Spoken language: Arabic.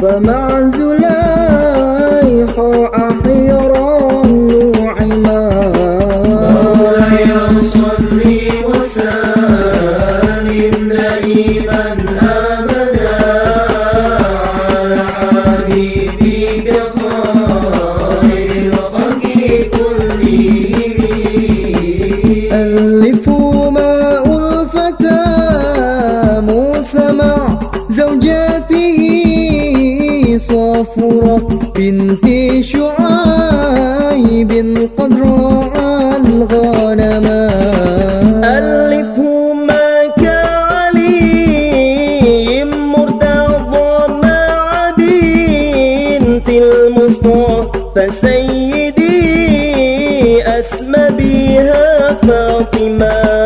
فمع زليخا أحيرا نعما. مولاي صل وسلم دائما أبدا على حبيبك خير كلهم. غفورة بنت شعيب قد رعى الغنما ألفهما المصطفى سيدي أسمى بها فاطمة.